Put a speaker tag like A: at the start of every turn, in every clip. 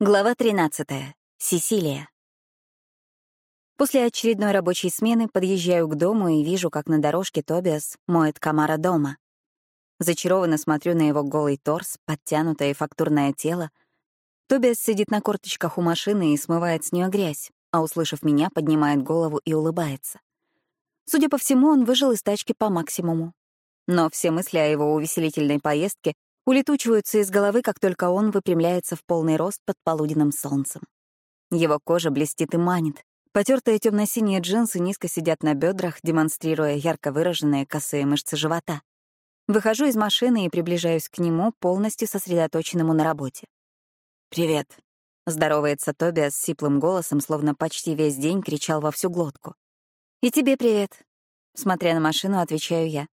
A: Глава 13. Сесилия. После очередной рабочей смены подъезжаю к дому и вижу, как на дорожке Тобиас моет комара дома. Зачарованно смотрю на его голый торс, подтянутое фактурное тело. Тобиас сидит на корточках у машины и смывает с нее грязь, а, услышав меня, поднимает голову и улыбается. Судя по всему, он выжил из тачки по максимуму. Но все мысли о его увеселительной поездке улетучиваются из головы, как только он выпрямляется в полный рост под полуденным солнцем. Его кожа блестит и манит. Потертые темно-синие джинсы низко сидят на бедрах, демонстрируя ярко выраженные косые мышцы живота. Выхожу из машины и приближаюсь к нему, полностью сосредоточенному на работе. «Привет», — здоровается Тоби с сиплым голосом, словно почти весь день кричал во всю глотку. «И тебе привет», — смотря на машину, отвечаю я.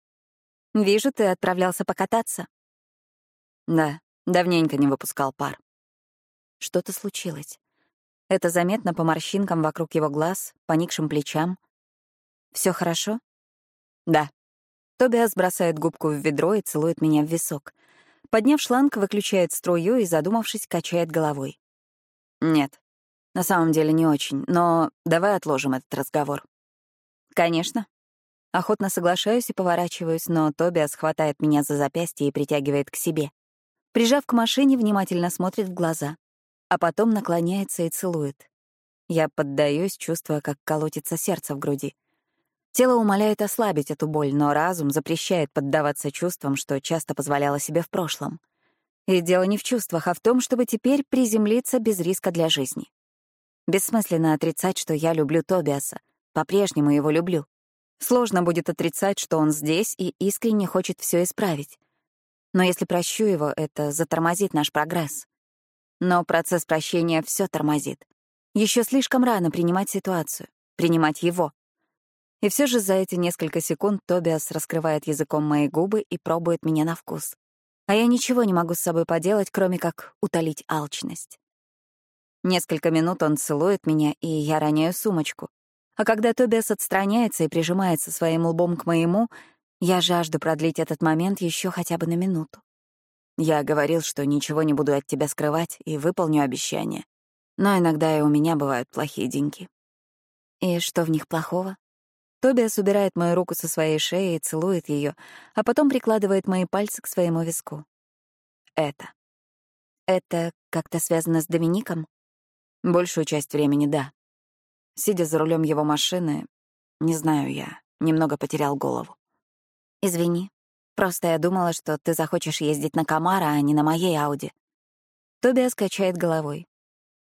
A: «Вижу, ты отправлялся покататься». Да, давненько не выпускал пар. Что-то случилось. Это заметно по морщинкам вокруг его глаз, поникшим плечам. Все хорошо? Да. Тобиас бросает губку в ведро и целует меня в висок. Подняв шланг, выключает струю и, задумавшись, качает головой. Нет, на самом деле не очень, но давай отложим этот разговор. Конечно. Охотно соглашаюсь и поворачиваюсь, но Тобиас хватает меня за запястье и притягивает к себе. Прижав к машине, внимательно смотрит в глаза, а потом наклоняется и целует. Я поддаюсь, чувствуя, как колотится сердце в груди. Тело умоляет ослабить эту боль, но разум запрещает поддаваться чувствам, что часто позволяло себе в прошлом. И дело не в чувствах, а в том, чтобы теперь приземлиться без риска для жизни. Бессмысленно отрицать, что я люблю Тобиаса, по-прежнему его люблю. Сложно будет отрицать, что он здесь и искренне хочет все исправить. Но если прощу его, это затормозит наш прогресс. Но процесс прощения все тормозит. Еще слишком рано принимать ситуацию, принимать его. И все же за эти несколько секунд Тобиас раскрывает языком мои губы и пробует меня на вкус. А я ничего не могу с собой поделать, кроме как утолить алчность. Несколько минут он целует меня, и я роняю сумочку. А когда Тобиас отстраняется и прижимается своим лбом к моему, я жажду продлить этот момент еще хотя бы на минуту. Я говорил, что ничего не буду от тебя скрывать и выполню обещание. Но иногда и у меня бывают плохие деньги. И что в них плохого? Тобиас убирает мою руку со своей шеи и целует ее, а потом прикладывает мои пальцы к своему виску. Это. Это как-то связано с Домиником? Большую часть времени — да. Сидя за рулем его машины, не знаю я, немного потерял голову. «Извини. Просто я думала, что ты захочешь ездить на Камара, а не на моей Ауди». Тобиас качает головой.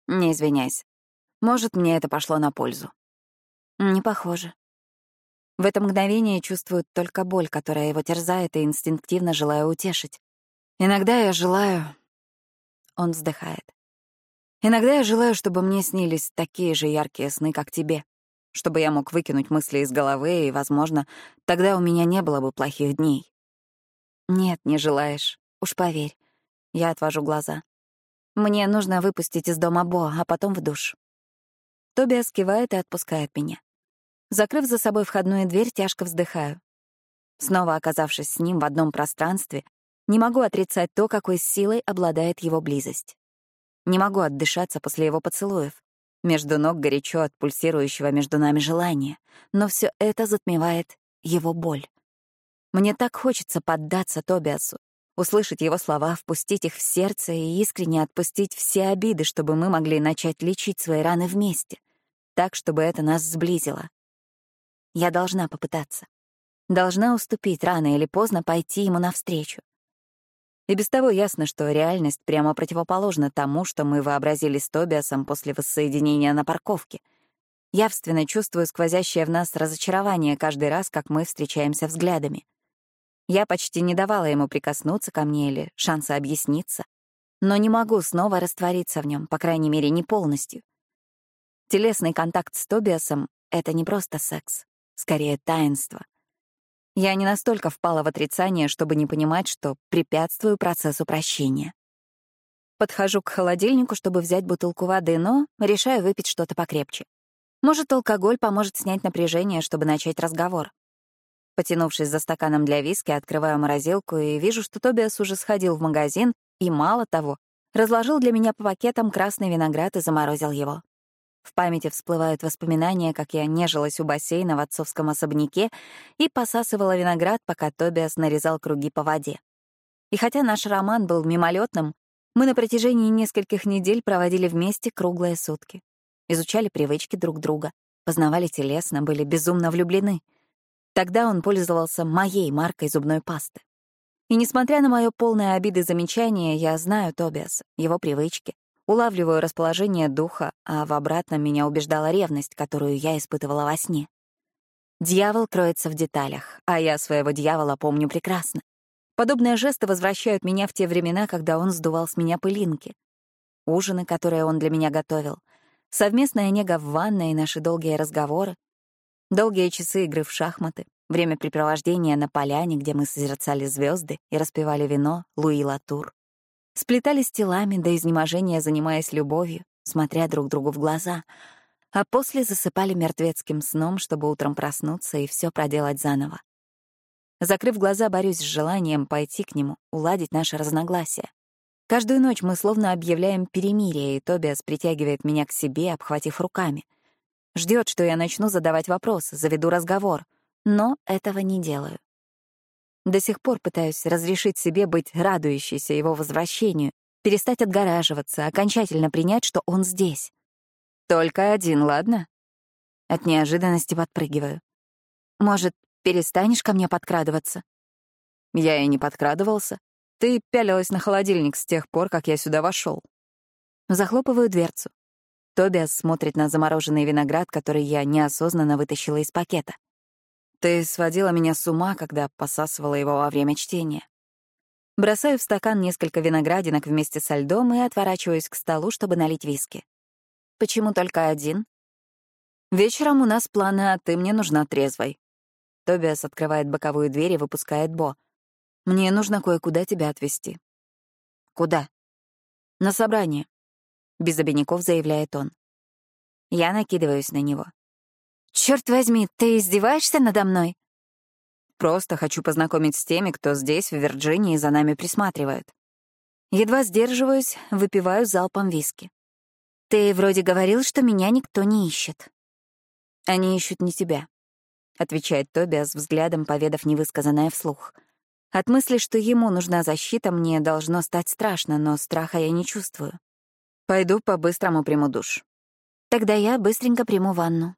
A: «Не извиняйся. Может, мне это пошло на пользу». «Не похоже». В это мгновение чувствует только боль, которая его терзает, и инстинктивно желаю утешить. «Иногда я желаю...» Он вздыхает. «Иногда я желаю, чтобы мне снились такие же яркие сны, как тебе чтобы я мог выкинуть мысли из головы, и, возможно, тогда у меня не было бы плохих дней. Нет, не желаешь, уж поверь. Я отвожу глаза. Мне нужно выпустить из дома Бо, а потом в душ. Тобиас кивает и отпускает меня. Закрыв за собой входную дверь, тяжко вздыхаю. Снова оказавшись с ним в одном пространстве, не могу отрицать то, какой силой обладает его близость. Не могу отдышаться после его поцелуев. Между ног горячо от пульсирующего между нами желания, но все это затмевает его боль. Мне так хочется поддаться Тобиасу, услышать его слова, впустить их в сердце и искренне отпустить все обиды, чтобы мы могли начать лечить свои раны вместе, так, чтобы это нас сблизило. Я должна попытаться. Должна уступить рано или поздно пойти ему навстречу. И без того ясно, что реальность прямо противоположна тому, что мы вообразили с Тобиасом после воссоединения на парковке. Явственно чувствую сквозящее в нас разочарование каждый раз, как мы встречаемся взглядами. Я почти не давала ему прикоснуться ко мне или шанса объясниться, но не могу снова раствориться в нем, по крайней мере, не полностью. Телесный контакт с Тобиасом — это не просто секс, скорее таинство. Я не настолько впала в отрицание, чтобы не понимать, что препятствую процессу прощения. Подхожу к холодильнику, чтобы взять бутылку воды, но решаю выпить что-то покрепче. Может, алкоголь поможет снять напряжение, чтобы начать разговор. Потянувшись за стаканом для виски, открываю морозилку и вижу, что Тобиас уже сходил в магазин и, мало того, разложил для меня по пакетам красный виноград и заморозил его. В памяти всплывают воспоминания, как я нежилась у бассейна в отцовском особняке и посасывала виноград, пока Тобиас нарезал круги по воде. И хотя наш роман был мимолетным, мы на протяжении нескольких недель проводили вместе круглые сутки. Изучали привычки друг друга, познавали телесно, были безумно влюблены. Тогда он пользовался моей маркой зубной пасты. И несмотря на мое полное обиды замечание, я знаю Тобиаса, его привычки, улавливаю расположение духа, а в обратном меня убеждала ревность, которую я испытывала во сне. Дьявол кроется в деталях, а я своего дьявола помню прекрасно. Подобные жесты возвращают меня в те времена, когда он сдувал с меня пылинки. Ужины, которые он для меня готовил, совместная нега в ванной и наши долгие разговоры, долгие часы игры в шахматы, времяпрепровождение на поляне, где мы созерцали звезды и распивали вино Луи Латур. Сплетались телами до изнеможения, занимаясь любовью, смотря друг другу в глаза, а после засыпали мертвецким сном, чтобы утром проснуться и все проделать заново. Закрыв глаза, борюсь с желанием пойти к нему, уладить наши разногласия. Каждую ночь мы словно объявляем перемирие, и Тобиас притягивает меня к себе, обхватив руками. Ждет, что я начну задавать вопросы, заведу разговор, но этого не делаю. До сих пор пытаюсь разрешить себе быть радующейся его возвращению, перестать отгораживаться, окончательно принять, что он здесь. Только один, ладно? От неожиданности подпрыгиваю. Может, перестанешь ко мне подкрадываться? Я и не подкрадывался. Ты пялилась на холодильник с тех пор, как я сюда вошел. Захлопываю дверцу. Тобиас смотрит на замороженный виноград, который я неосознанно вытащила из пакета. Ты сводила меня с ума, когда посасывала его во время чтения. Бросаю в стакан несколько виноградинок вместе со льдом и отворачиваюсь к столу, чтобы налить виски. Почему только один? Вечером у нас планы, а ты мне нужна трезвой. Тобиас открывает боковую дверь и выпускает Бо. Мне нужно кое-куда тебя отвезти. Куда? На собрание. Без обиняков заявляет он. Я накидываюсь на него. Черт возьми, ты издеваешься надо мной? Просто хочу познакомить с теми, кто здесь, в Вирджинии, за нами присматривает. Едва сдерживаюсь, выпиваю залпом виски. Ты вроде говорил, что меня никто не ищет. Они ищут не тебя, отвечает Тобиас взглядом, поведав невысказанное вслух. От мысли, что ему нужна защита, мне должно стать страшно, но страха я не чувствую. Пойду по-быстрому приму душ. Тогда я быстренько приму ванну.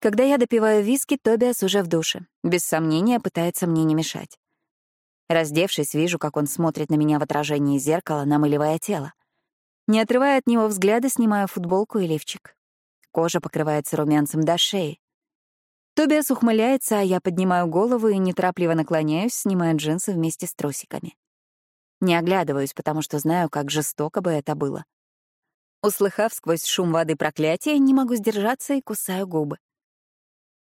A: Когда я допиваю виски, Тобиас уже в душе. Без сомнения, пытается мне не мешать. Раздевшись, вижу, как он смотрит на меня в отражении зеркала, намыливая тело. Не отрывая от него взгляда, снимаю футболку и лифчик. Кожа покрывается румянцем до шеи. Тобиас ухмыляется, а я поднимаю голову и неторопливо наклоняюсь, снимая джинсы вместе с трусиками. Не оглядываюсь, потому что знаю, как жестоко бы это было. Услыхав сквозь шум воды проклятие, не могу сдержаться и кусаю губы.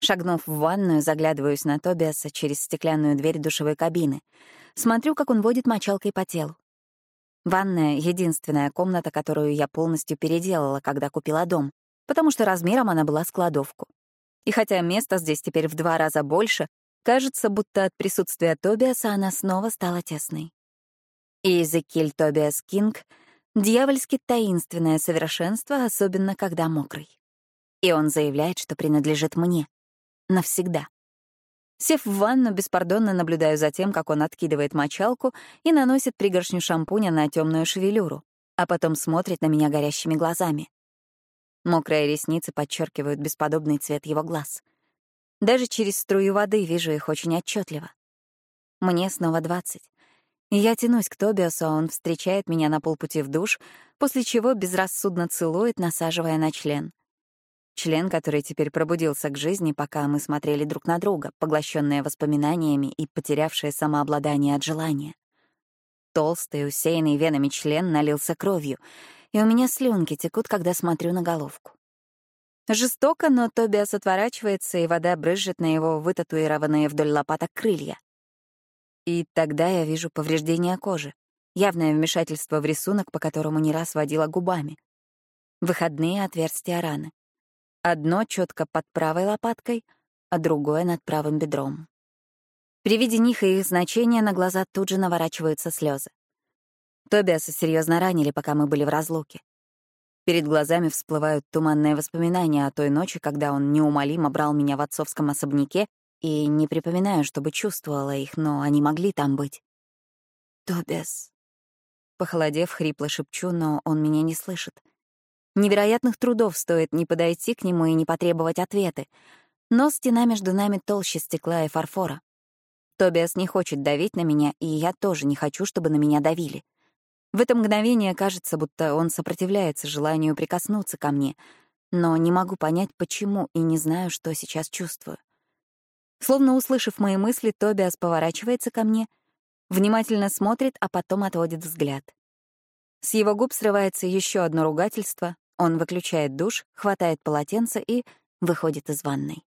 A: Шагнув в ванную, заглядываюсь на Тобиаса через стеклянную дверь душевой кабины. Смотрю, как он водит мочалкой по телу. Ванная — единственная комната, которую я полностью переделала, когда купила дом, потому что размером она была складовку. И хотя места здесь теперь в два раза больше, кажется, будто от присутствия Тобиаса она снова стала тесной. И Эзекиль Тобиас Кинг — дьявольски таинственное совершенство, особенно когда мокрый. И он заявляет, что принадлежит мне. Навсегда. Сев в ванну, беспардонно наблюдаю за тем, как он откидывает мочалку и наносит пригоршню шампуня на темную шевелюру, а потом смотрит на меня горящими глазами. Мокрые ресницы подчеркивают бесподобный цвет его глаз. Даже через струю воды вижу их очень отчетливо. Мне снова двадцать. И я тянусь к Тобиасу, а он встречает меня на полпути в душ, после чего безрассудно целует, насаживая на член — Член, который теперь пробудился к жизни, пока мы смотрели друг на друга, поглощенные воспоминаниями и потерявшие самообладание от желания. Толстый, усеянный венами член налился кровью, и у меня слюнки текут, когда смотрю на головку. Жестоко, но Тобиас отворачивается, и вода брызжет на его вытатуированные вдоль лопаток крылья. И тогда я вижу повреждение кожи, явное вмешательство в рисунок, по которому не раз водила губами. Выходные отверстия раны. Одно четко под правой лопаткой, а другое над правым бедром. При виде них и их значения на глаза тут же наворачиваются слезы. Тобиаса серьезно ранили, пока мы были в разлуке. Перед глазами всплывают туманные воспоминания о той ночи, когда он неумолимо брал меня в отцовском особняке, и не припоминаю, чтобы чувствовала их, но они могли там быть. «Тобиас». Похолодев, хрипло шепчу, но он меня не слышит. Невероятных трудов стоит не подойти к нему и не потребовать ответы. Но стена между нами толще стекла и фарфора. Тобиас не хочет давить на меня, и я тоже не хочу, чтобы на меня давили. В это мгновение кажется, будто он сопротивляется желанию прикоснуться ко мне, но не могу понять, почему, и не знаю, что сейчас чувствую. Словно услышав мои мысли, Тобиас поворачивается ко мне, внимательно смотрит, а потом отводит взгляд. С его губ срывается еще одно ругательство, он выключает душ, хватает полотенце и выходит из ванной.